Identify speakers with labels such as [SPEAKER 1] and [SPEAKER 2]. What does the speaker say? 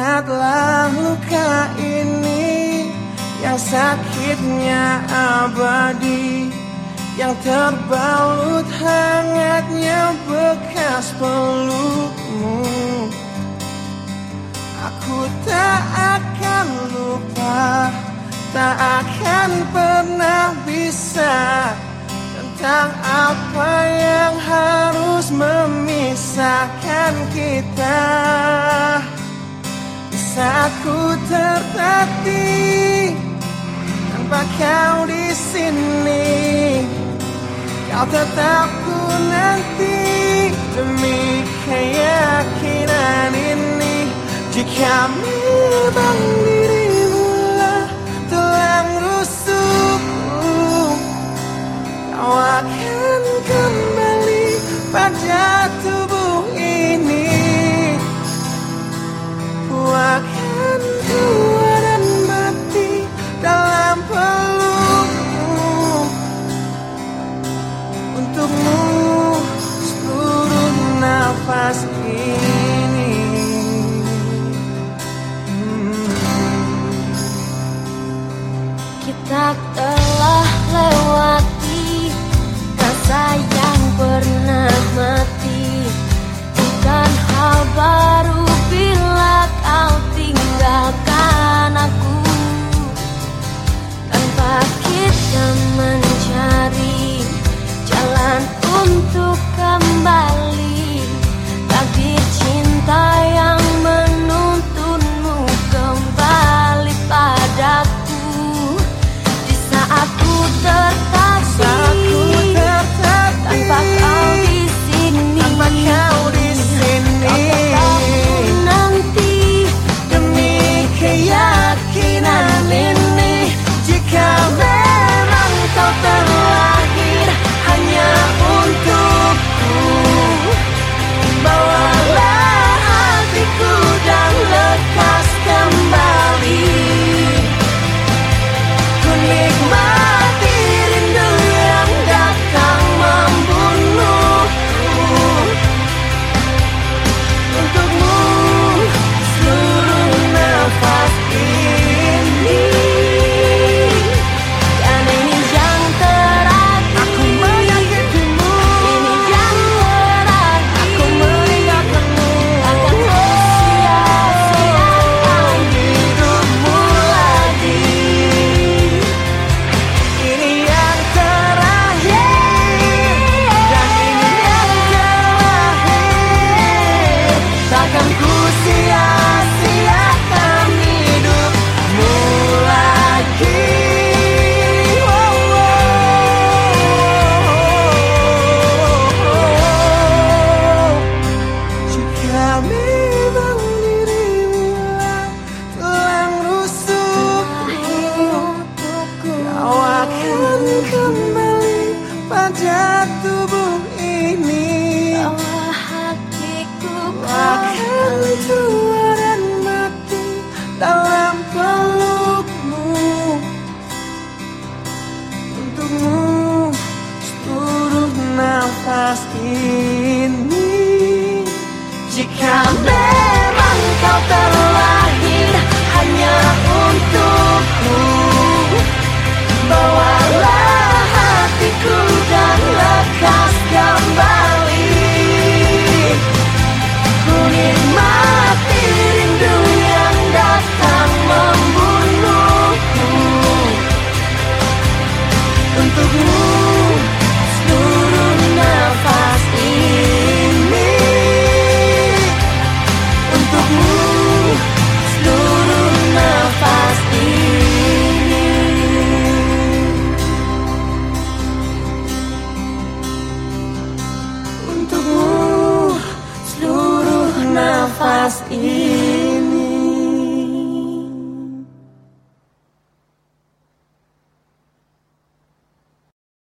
[SPEAKER 1] Lihatlah luka ini yang sakitnya abadi Yang terbalut hangatnya bekas pelukmu. Aku tak akan lupa Tak akan pernah bisa Tentang apa yang harus memisahkan kita.
[SPEAKER 2] Aku tertatih tanpa kau di sini.
[SPEAKER 1] Kau
[SPEAKER 2] tetap ku nanti
[SPEAKER 1] demi keyakinan ini. Jika memang not the you come back as is.